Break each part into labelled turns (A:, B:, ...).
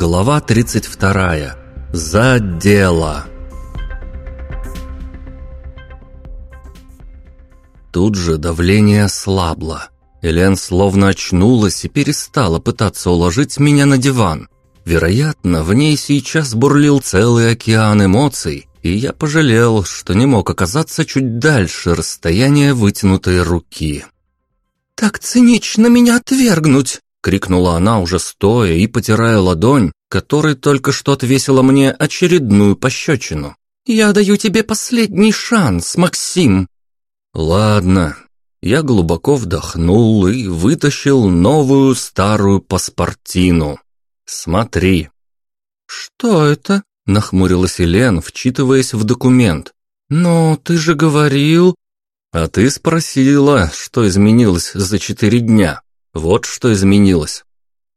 A: Глава 32. За дело. Тут же давление ослабло. Элен словно очнулась и перестала пытаться уложить меня на диван. Вероятно, в ней сейчас бурлил целый океан эмоций, и я пожалел, что не мог оказаться чуть дальше расстояния вытянутой руки.
B: «Так цинично меня отвергнуть!» — крикнула она уже стоя и потирая ладонь, которой только что отвесила мне очередную пощечину. «Я даю тебе последний шанс, Максим!»
A: «Ладно». Я глубоко вдохнул и вытащил новую старую паспортину. «Смотри».
B: «Что это?» — нахмурилась Елен, вчитываясь в документ. «Но ты же говорил...»
A: «А ты спросила, что изменилось за четыре дня. Вот что изменилось».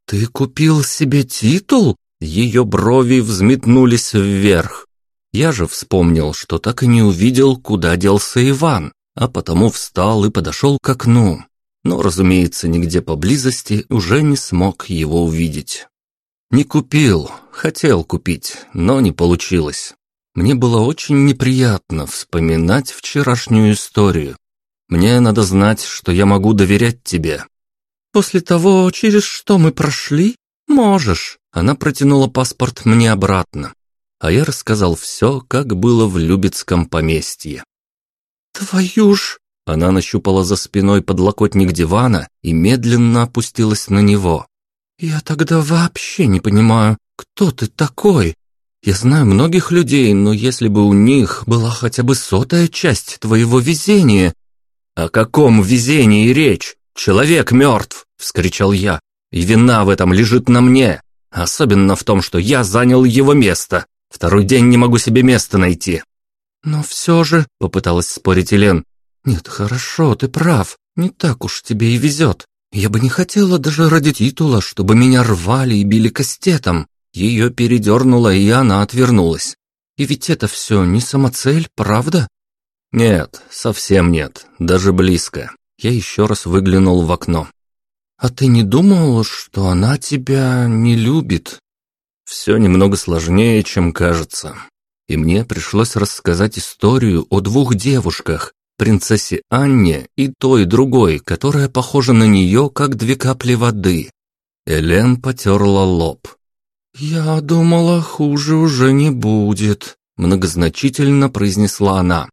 B: «Ты купил себе титул?»
A: Ее брови взметнулись вверх. Я же вспомнил, что так и не увидел, куда делся Иван, а потому встал и подошел к окну. Но, разумеется, нигде поблизости уже не смог его увидеть. Не купил, хотел купить, но не получилось. Мне было очень неприятно вспоминать вчерашнюю историю. Мне надо знать, что я могу доверять тебе.
B: После того, через что мы прошли, можешь.
A: Она протянула паспорт мне обратно, а я рассказал все, как было в Любецком поместье.
B: «Твою ж!»
A: Она нащупала за спиной подлокотник дивана и медленно опустилась на него.
B: «Я тогда вообще не понимаю, кто ты такой? Я знаю многих людей, но если бы у них была хотя бы сотая часть твоего везения...»
A: «О каком везении речь? Человек мертв!» — вскричал я. «И вина в этом лежит на мне. Особенно в том, что я занял его место. Второй день не могу себе места найти».
B: «Но все же», — попыталась спорить Елен, «нет, хорошо, ты прав, не так уж тебе и везет. Я бы не хотела даже ради титула, чтобы меня рвали и били кастетом». Ее передернуло, и она отвернулась. «И ведь это все не самоцель, правда?»
A: «Нет, совсем нет, даже близко». Я еще раз выглянул в окно.
B: «А ты не думал, что она тебя не любит?»
A: «Все немного сложнее, чем кажется. И мне пришлось рассказать историю о двух девушках, принцессе Анне и той другой, которая похожа на нее, как две капли воды». Элен потерла лоб.
B: «Я думала, хуже уже не будет», — многозначительно произнесла она.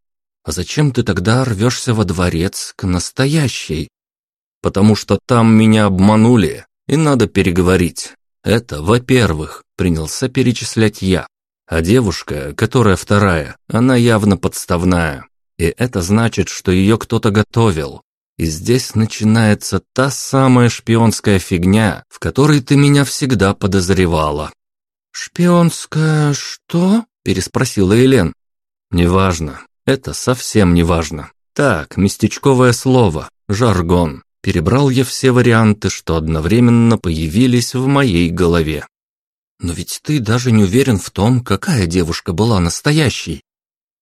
B: «А зачем ты тогда рвешься во дворец к настоящей?»
A: потому что там меня обманули, и надо переговорить. Это, во-первых, принялся перечислять я. А девушка, которая вторая, она явно подставная. И это значит, что ее кто-то готовил. И здесь начинается та самая шпионская фигня, в которой ты меня всегда подозревала.
B: «Шпионская что?» – переспросила Елен.
A: «Неважно. Это совсем неважно. Так, местечковое слово, жаргон. Перебрал я все варианты, что одновременно появились в моей голове.
B: Но ведь ты даже не уверен в том, какая девушка была настоящей.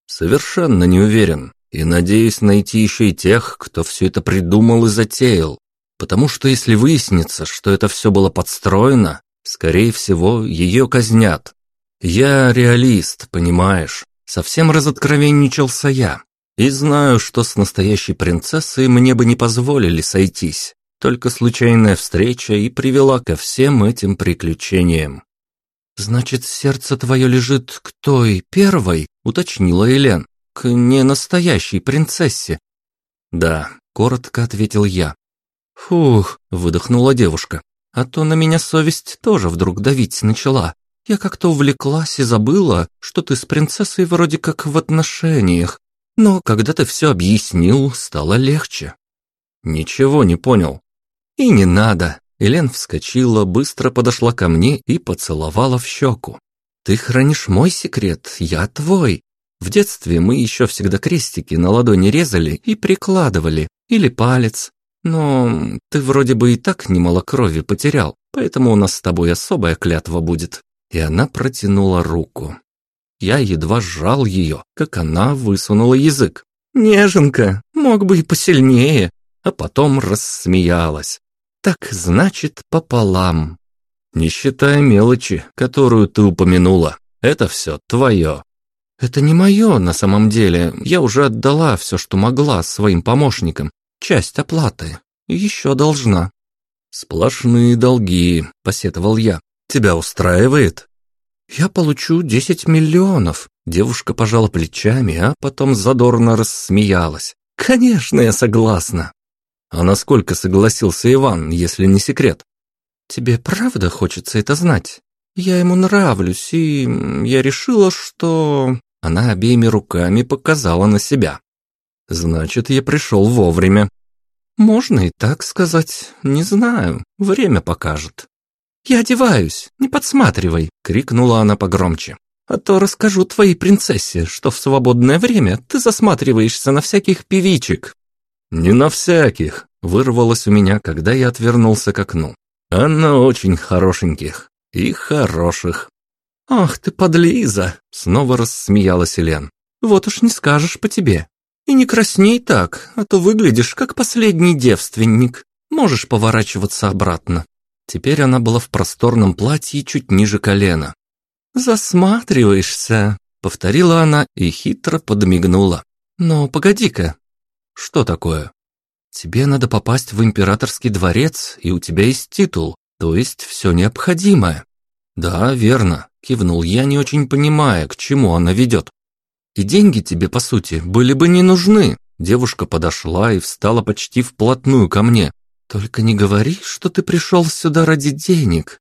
A: Совершенно не уверен. И надеюсь найти еще и тех, кто все это придумал и затеял. Потому что если выяснится, что это все было подстроено, скорее всего, ее казнят. Я реалист, понимаешь? Совсем разоткровенничался я. И знаю, что с настоящей принцессой мне бы не позволили сойтись. Только случайная встреча и привела ко всем этим приключениям.
B: «Значит, сердце твое лежит к той первой?» — уточнила Элен. «К ненастоящей принцессе».
A: «Да», — коротко ответил я.
B: «Фух», — выдохнула девушка. «А то на меня совесть тоже вдруг давить начала. Я как-то увлеклась и забыла, что ты с принцессой вроде как в отношениях. Но когда ты все объяснил, стало легче.
A: Ничего не понял.
B: И не надо. Элен вскочила, быстро подошла ко мне и поцеловала в щеку. Ты хранишь мой секрет, я твой. В детстве мы еще всегда крестики на ладони резали и прикладывали, или палец. Но ты вроде бы и так немало крови потерял, поэтому у нас с тобой особая клятва будет. И она протянула руку. Я едва сжал ее, как она высунула язык. «Неженка, мог бы и посильнее», а потом рассмеялась. «Так значит, пополам».
A: Не считая мелочи, которую ты упомянула. Это все твое.
B: Это не мое на самом деле. Я уже отдала все, что могла своим помощникам. Часть оплаты. Еще должна.
A: Сплошные долги, посетовал я. Тебя устраивает?
B: Я получу десять миллионов. Девушка пожала плечами, а потом задорно рассмеялась. Конечно, я согласна.
A: А насколько согласился Иван, если не секрет?
B: Тебе правда хочется это знать? Я ему нравлюсь, и я решила, что... Она обеими руками показала на себя.
A: Значит, я пришел вовремя.
B: Можно и так сказать. Не знаю, время покажет. «Я одеваюсь, не подсматривай!» — крикнула она погромче. «А то расскажу твоей принцессе, что в свободное время ты засматриваешься на всяких певичек».
A: «Не на всяких!» — вырвалось у меня, когда я отвернулся к окну. «А на очень хорошеньких и хороших».
B: «Ах ты, подлиза!» — снова рассмеялась Елен. «Вот уж не скажешь по тебе. И не красней так, а то выглядишь как последний девственник. Можешь поворачиваться обратно». Теперь она была в просторном платье чуть ниже колена. «Засматриваешься», — повторила она и хитро подмигнула. «Но погоди-ка».
A: «Что такое?»
B: «Тебе надо попасть в императорский дворец, и у тебя есть титул, то есть все необходимое».
A: «Да, верно», — кивнул я, не очень понимая, к чему она ведет.
B: «И деньги тебе, по сути, были бы не нужны». Девушка подошла и встала почти вплотную ко мне. «Только не говори, что ты пришел сюда ради денег».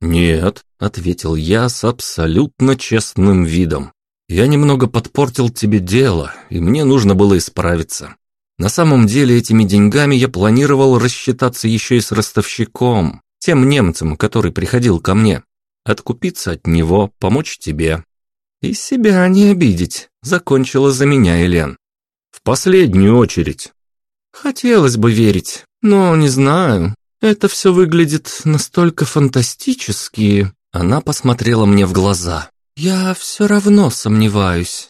A: «Нет», — ответил я с абсолютно честным видом. «Я немного подпортил тебе дело, и мне нужно было исправиться. На самом деле этими деньгами я планировал рассчитаться еще и с ростовщиком, тем немцем, который приходил ко мне. Откупиться от него, помочь тебе».
B: «И себя не обидеть», — закончила за меня Элен.
A: «В последнюю очередь».
B: «Хотелось бы верить, но не знаю, это все выглядит настолько фантастически. Она посмотрела мне в глаза. Я все равно сомневаюсь.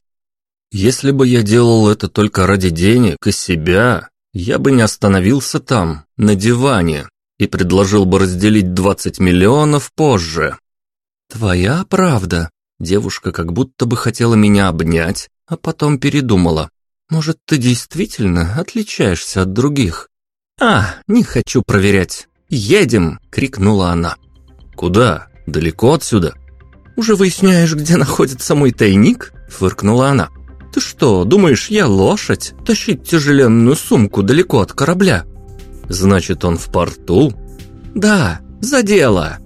A: Если бы я делал это только ради денег и себя, я бы не остановился там, на диване, и предложил бы разделить 20 миллионов позже.
B: Твоя правда. Девушка как будто бы хотела меня обнять, а потом передумала. Может, ты действительно отличаешься от других? «А, не хочу проверять. Едем!» — крикнула она.
A: «Куда? Далеко отсюда?»
B: «Уже выясняешь, где находится мой тайник?» — фыркнула она. «Ты что, думаешь, я лошадь? Тащить тяжеленную сумку далеко от корабля?»
A: «Значит, он в порту?»
B: «Да, за дело!»